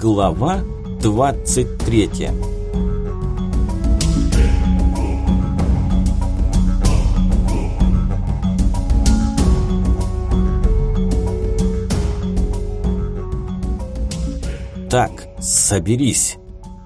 Глава 23 Так, соберись.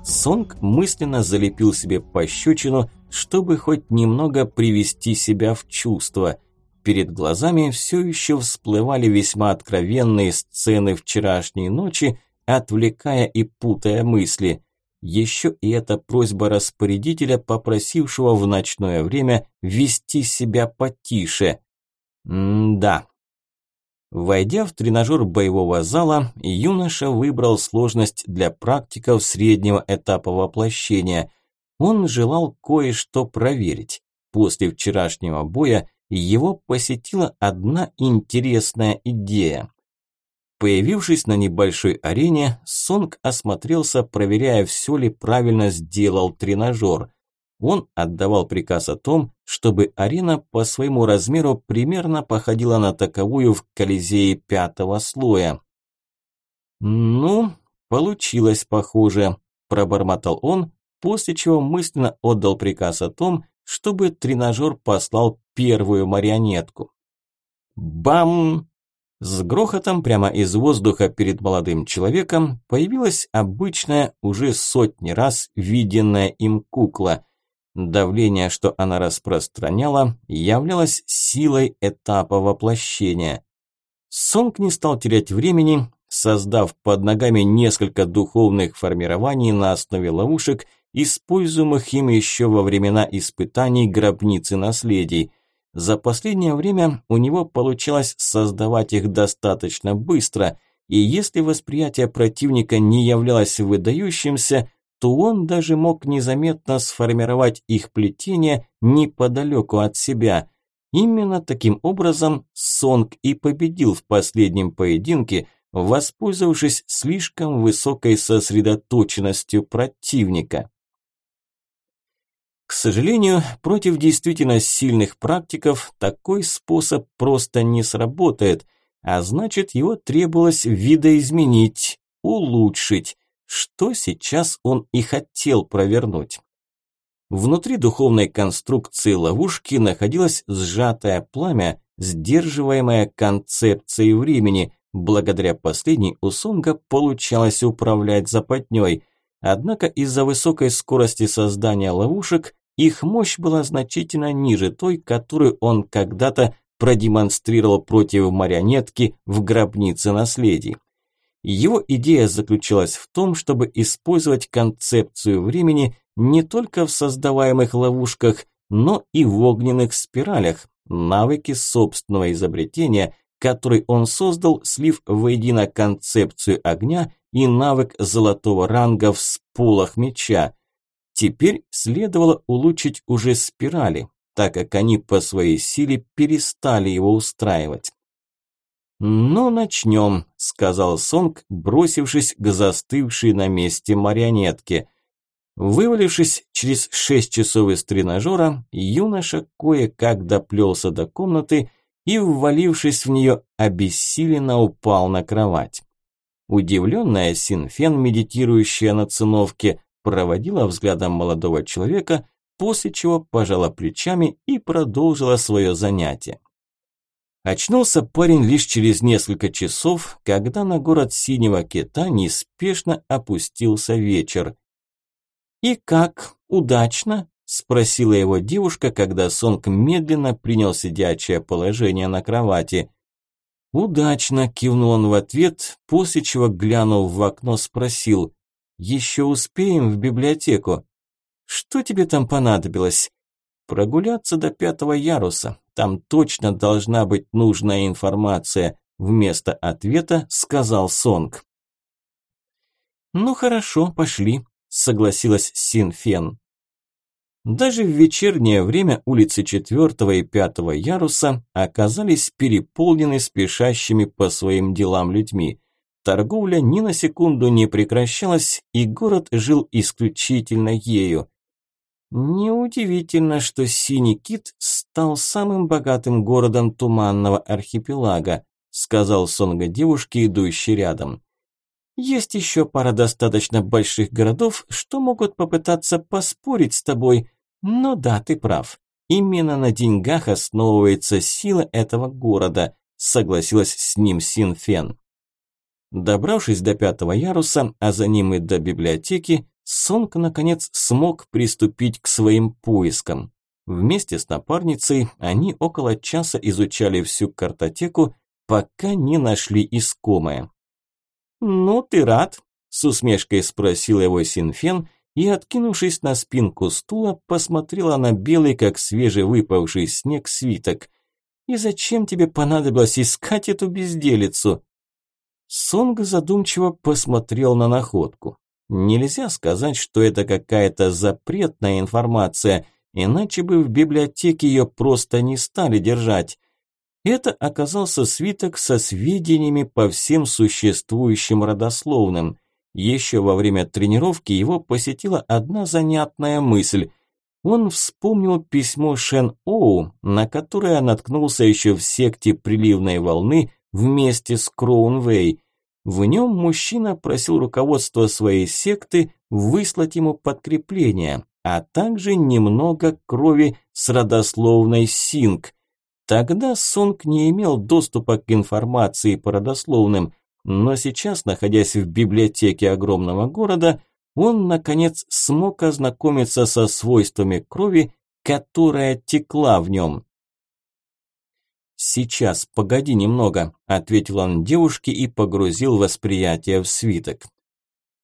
Сонг мысленно залепил себе пощечину, чтобы хоть немного привести себя в чувство. Перед глазами все еще всплывали весьма откровенные сцены вчерашней ночи, отвлекая и путая мысли. Еще и эта просьба распорядителя, попросившего в ночное время вести себя потише. М-да. Войдя в тренажер боевого зала, юноша выбрал сложность для практиков среднего этапа воплощения. Он желал кое-что проверить. После вчерашнего боя его посетила одна интересная идея. Появившись на небольшой арене, Сонг осмотрелся, проверяя, все ли правильно сделал тренажер. Он отдавал приказ о том, чтобы арена по своему размеру примерно походила на таковую в Колизее пятого слоя. «Ну, получилось похоже», – пробормотал он, после чего мысленно отдал приказ о том, чтобы тренажер послал первую марионетку. Бам! С грохотом прямо из воздуха перед молодым человеком появилась обычная, уже сотни раз виденная им кукла. Давление, что она распространяла, являлось силой этапа воплощения. Сонг не стал терять времени, создав под ногами несколько духовных формирований на основе ловушек используемых им еще во времена испытаний гробницы наследий. За последнее время у него получалось создавать их достаточно быстро, и если восприятие противника не являлось выдающимся, то он даже мог незаметно сформировать их плетение неподалеку от себя. Именно таким образом Сонг и победил в последнем поединке, воспользовавшись слишком высокой сосредоточенностью противника. К сожалению, против действительно сильных практиков такой способ просто не сработает, а значит его требовалось видоизменить, улучшить, что сейчас он и хотел провернуть. Внутри духовной конструкции ловушки находилось сжатое пламя, сдерживаемое концепцией времени. Благодаря последней у Сонга получалось управлять западней – Однако из-за высокой скорости создания ловушек их мощь была значительно ниже той, которую он когда-то продемонстрировал против марионетки в гробнице наследий. Его идея заключалась в том, чтобы использовать концепцию времени не только в создаваемых ловушках, но и в огненных спиралях, навыки собственного изобретения, который он создал, слив воедино концепцию огня и навык золотого ранга в спулах меча. Теперь следовало улучшить уже спирали, так как они по своей силе перестали его устраивать. «Ну, начнем», – сказал Сонг, бросившись к застывшей на месте марионетке. Вывалившись через шесть часов из тренажера, юноша кое-как доплелся до комнаты и, ввалившись в нее, обессиленно упал на кровать. Удивленная Синфен, медитирующая на циновке, проводила взглядом молодого человека, после чего пожала плечами и продолжила свое занятие. Очнулся парень лишь через несколько часов, когда на город Синего Кита неспешно опустился вечер. «И как? Удачно?» – спросила его девушка, когда Сонг медленно принял сидячее положение на кровати. «Удачно!» – кивнул он в ответ, после чего, глянув в окно, спросил. «Еще успеем в библиотеку?» «Что тебе там понадобилось?» «Прогуляться до пятого яруса. Там точно должна быть нужная информация», – вместо ответа сказал Сонг. «Ну хорошо, пошли», – согласилась Син Фен. Даже в вечернее время улицы четвертого и пятого яруса оказались переполнены спешащими по своим делам людьми. Торговля ни на секунду не прекращалась, и город жил исключительно ею. Неудивительно, что Синий Кит стал самым богатым городом туманного архипелага, сказал Сонга девушке, идущей рядом. Есть еще пара достаточно больших городов, что могут попытаться поспорить с тобой. Но да, ты прав. Именно на деньгах основывается сила этого города, согласилась с ним Синфен. Добравшись до пятого яруса, а за ним и до библиотеки, Сонг наконец смог приступить к своим поискам. Вместе с напарницей они около часа изучали всю картотеку, пока не нашли искомое. «Ну, ты рад?» – с усмешкой спросил его Синфен и, откинувшись на спинку стула, посмотрела на белый, как свежевыпавший снег, свиток. «И зачем тебе понадобилось искать эту безделицу?» Сонг задумчиво посмотрел на находку. Нельзя сказать, что это какая-то запретная информация, иначе бы в библиотеке ее просто не стали держать. Это оказался свиток со сведениями по всем существующим родословным. Еще во время тренировки его посетила одна занятная мысль. Он вспомнил письмо Шен Оу, на которое наткнулся еще в секте приливной волны вместе с Кроунвей. В нем мужчина просил руководство своей секты выслать ему подкрепление, а также немного крови с родословной Синг. Тогда Сонг не имел доступа к информации по родословным, но сейчас, находясь в библиотеке огромного города, он, наконец, смог ознакомиться со свойствами крови, которая текла в нем. «Сейчас, погоди немного», – ответил он девушке и погрузил восприятие в свиток.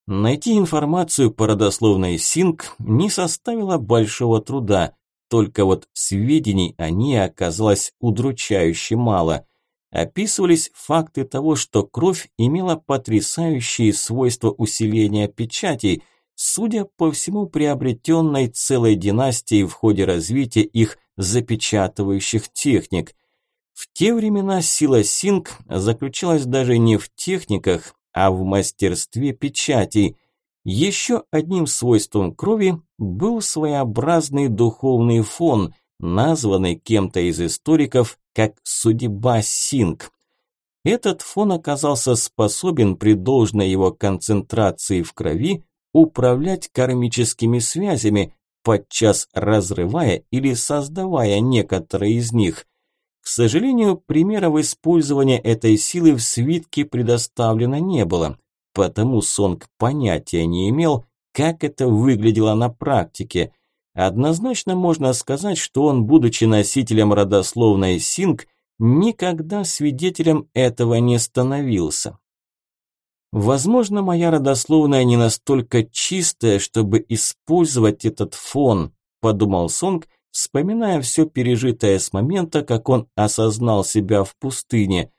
Найти информацию по родословной Синг не составило большого труда, только вот сведений о ней оказалось удручающе мало. Описывались факты того, что кровь имела потрясающие свойства усиления печатей, судя по всему приобретенной целой династией в ходе развития их запечатывающих техник. В те времена сила Синг заключалась даже не в техниках, а в мастерстве печатей – еще одним свойством крови был своеобразный духовный фон, названный кем-то из историков как «судьба Синг». Этот фон оказался способен при должной его концентрации в крови управлять кармическими связями, подчас разрывая или создавая некоторые из них. К сожалению, примеров использования этой силы в свитке предоставлено не было – потому Сонг понятия не имел, как это выглядело на практике. Однозначно можно сказать, что он, будучи носителем родословной Синг, никогда свидетелем этого не становился. Возможно, моя родословная не настолько чистая, чтобы использовать этот фон, подумал Сонг, вспоминая все пережитое с момента, как он осознал себя в пустыне.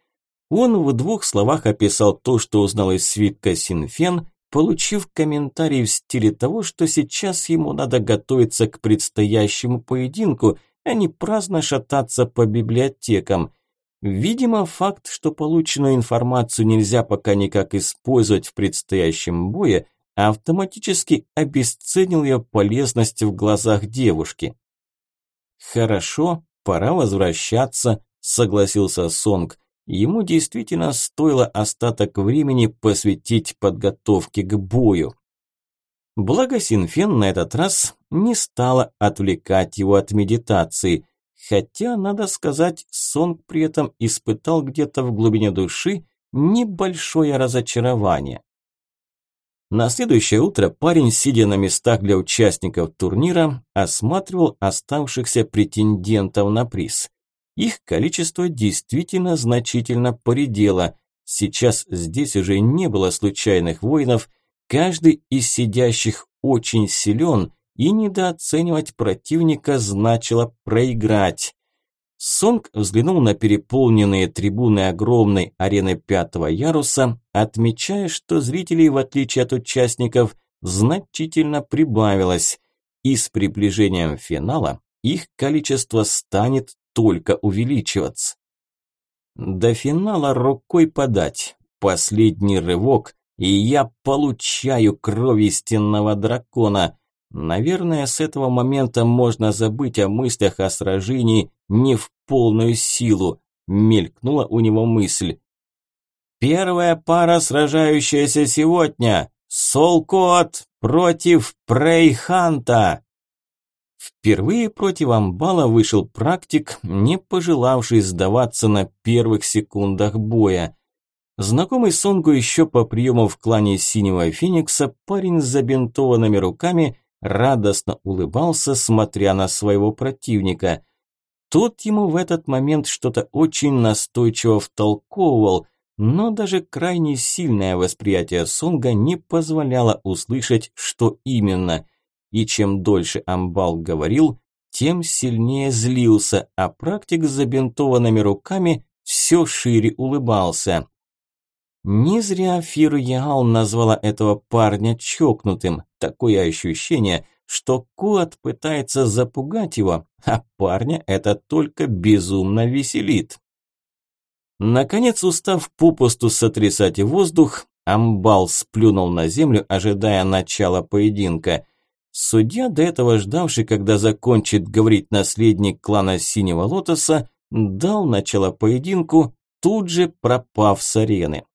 Он в двух словах описал то, что узнал из свитка Синфен, получив комментарий в стиле того, что сейчас ему надо готовиться к предстоящему поединку, а не праздно шататься по библиотекам. Видимо, факт, что полученную информацию нельзя пока никак использовать в предстоящем бое, автоматически обесценил ее полезность в глазах девушки. «Хорошо, пора возвращаться», – согласился Сонг. Ему действительно стоило остаток времени посвятить подготовке к бою. Благо Синфен на этот раз не стала отвлекать его от медитации, хотя, надо сказать, Сонг при этом испытал где-то в глубине души небольшое разочарование. На следующее утро парень, сидя на местах для участников турнира, осматривал оставшихся претендентов на приз. Их количество действительно значительно поредело. Сейчас здесь уже не было случайных воинов, каждый из сидящих очень силен, и недооценивать противника значило проиграть. Сонг взглянул на переполненные трибуны огромной арены пятого яруса, отмечая, что зрителей, в отличие от участников, значительно прибавилось, и с приближением финала их количество станет только увеличиваться. До финала рукой подать. Последний рывок, и я получаю кровь истинного дракона. Наверное, с этого момента можно забыть о мыслях о сражении не в полную силу, мелькнула у него мысль. Первая пара, сражающаяся сегодня. Солкот против Прейханта. Впервые против Амбала вышел практик, не пожелавший сдаваться на первых секундах боя. Знакомый Сонгу еще по приему в клане Синего Феникса, парень с забинтованными руками радостно улыбался, смотря на своего противника. Тот ему в этот момент что-то очень настойчиво втолковывал, но даже крайне сильное восприятие Сонга не позволяло услышать, что именно – и чем дольше Амбал говорил, тем сильнее злился, а практик с забинтованными руками все шире улыбался. Не зря Фир Яал назвала этого парня чокнутым. Такое ощущение, что Куат пытается запугать его, а парня это только безумно веселит. Наконец, устав попусту сотрясать воздух, Амбал сплюнул на землю, ожидая начала поединка. Судья, до этого ждавший, когда закончит говорить наследник клана Синего Лотоса, дал начало поединку, тут же пропав с арены.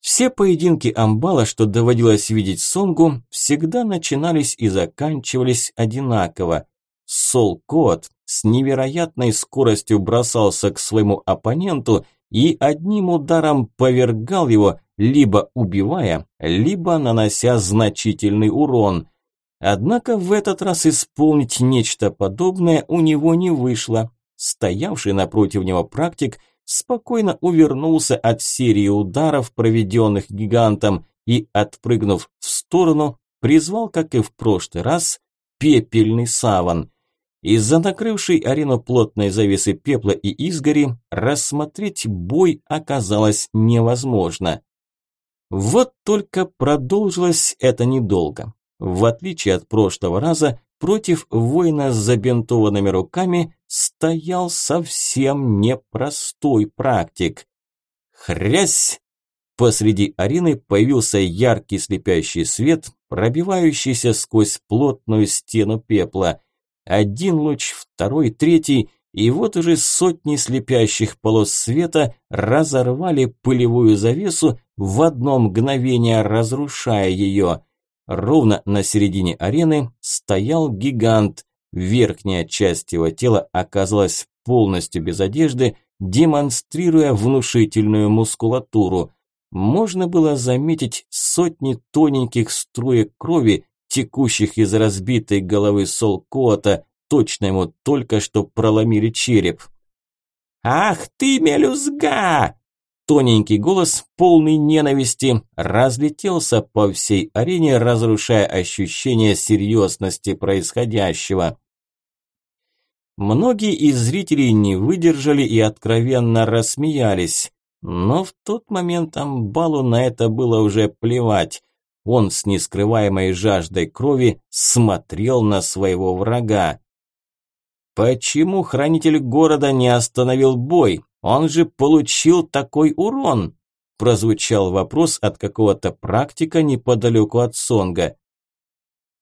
Все поединки Амбала, что доводилось видеть Сонгу, всегда начинались и заканчивались одинаково. Сол Кот с невероятной скоростью бросался к своему оппоненту и одним ударом повергал его, либо убивая, либо нанося значительный урон – Однако в этот раз исполнить нечто подобное у него не вышло. Стоявший напротив него практик спокойно увернулся от серии ударов, проведенных гигантом, и, отпрыгнув в сторону, призвал, как и в прошлый раз, пепельный саван. Из-за накрывшей арену плотной завесы пепла и изгори рассмотреть бой оказалось невозможно. Вот только продолжилось это недолго. В отличие от прошлого раза, против воина с забинтованными руками стоял совсем непростой практик. Хрясь! Посреди арены появился яркий слепящий свет, пробивающийся сквозь плотную стену пепла. Один луч, второй, третий, и вот уже сотни слепящих полос света разорвали пылевую завесу в одно мгновение, разрушая ее. Ровно на середине арены стоял гигант. Верхняя часть его тела оказалась полностью без одежды, демонстрируя внушительную мускулатуру. Можно было заметить сотни тоненьких струек крови, текущих из разбитой головы Солкота, точно ему только что проломили череп. «Ах ты, мелюзга!» Тоненький голос, полный ненависти, разлетелся по всей арене, разрушая ощущение серьезности происходящего. Многие из зрителей не выдержали и откровенно рассмеялись. Но в тот момент Амбалу на это было уже плевать. Он с нескрываемой жаждой крови смотрел на своего врага. Почему хранитель города не остановил бой? Он же получил такой урон!» Прозвучал вопрос от какого-то практика неподалеку от Сонга.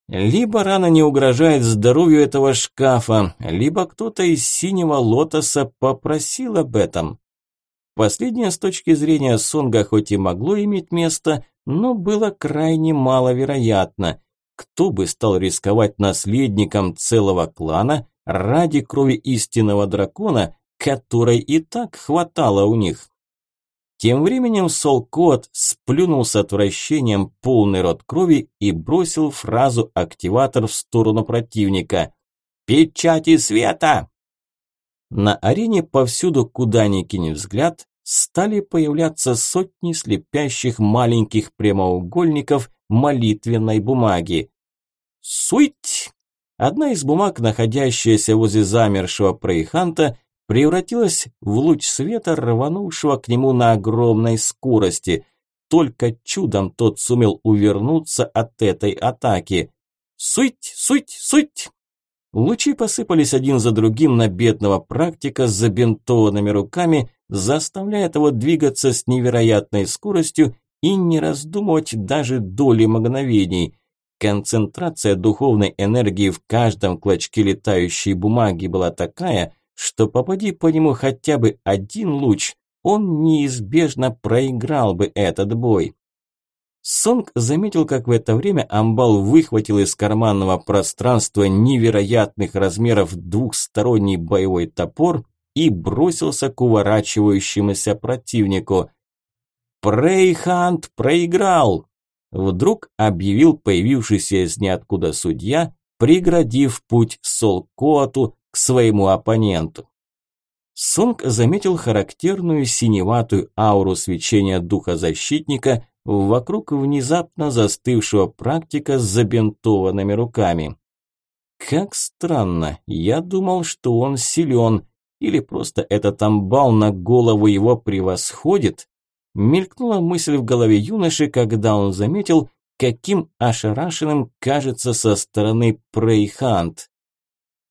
Либо рана не угрожает здоровью этого шкафа, либо кто-то из синего лотоса попросил об этом. Последнее с точки зрения Сонга хоть и могло иметь место, но было крайне маловероятно. Кто бы стал рисковать наследником целого клана ради крови истинного дракона, которой и так хватало у них. Тем временем Солкот сплюнул с отвращением полный рот крови и бросил фразу-активатор в сторону противника. «Печати света!» На арене повсюду, куда ни кинь взгляд, стали появляться сотни слепящих маленьких прямоугольников молитвенной бумаги. Суть! Одна из бумаг, находящаяся возле замершего проиханта, превратилась в луч света, рванувшего к нему на огромной скорости. Только чудом тот сумел увернуться от этой атаки. «Суть! Суть! Суть!» Лучи посыпались один за другим на бедного практика с забинтованными руками, заставляя его двигаться с невероятной скоростью и не раздумывать даже доли мгновений. Концентрация духовной энергии в каждом клочке летающей бумаги была такая, что попади по нему хотя бы один луч, он неизбежно проиграл бы этот бой. Сонг заметил, как в это время Амбал выхватил из карманного пространства невероятных размеров двухсторонний боевой топор и бросился к уворачивающемуся противнику. «Прейхант проиграл!» Вдруг объявил появившийся из ниоткуда судья, преградив путь Солкоату своему оппоненту. Сонг заметил характерную синеватую ауру свечения духа защитника, вокруг внезапно застывшего практика с забинтованными руками. Как странно, я думал, что он силен, или просто этот амбал на голову его превосходит. Мелькнула мысль в голове юноши, когда он заметил, каким ошарашенным кажется со стороны Прейхант.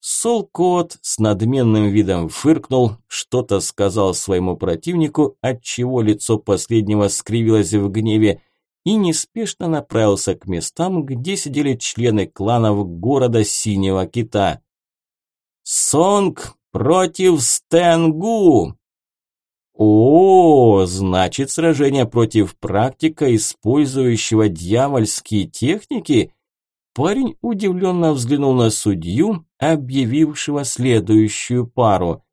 Солкот с надменным видом фыркнул, что-то сказал своему противнику, отчего лицо последнего скривилось в гневе, и неспешно направился к местам, где сидели члены кланов города Синего Кита. «Сонг против Стэнгу!» О, значит, сражение против практика, использующего дьявольские техники? Парень удивленно взглянул на судью, объявившего следующую пару.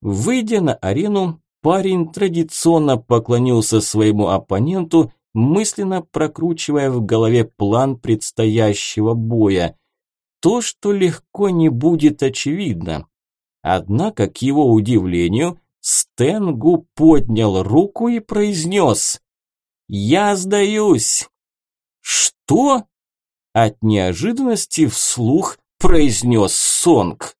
Выйдя на арену, парень традиционно поклонился своему оппоненту, мысленно прокручивая в голове план предстоящего боя. То, что легко не будет очевидно. Однако, к его удивлению, Стенгу поднял руку и произнес «Я сдаюсь!» «Что?» От неожиданности вслух произнес Сонг.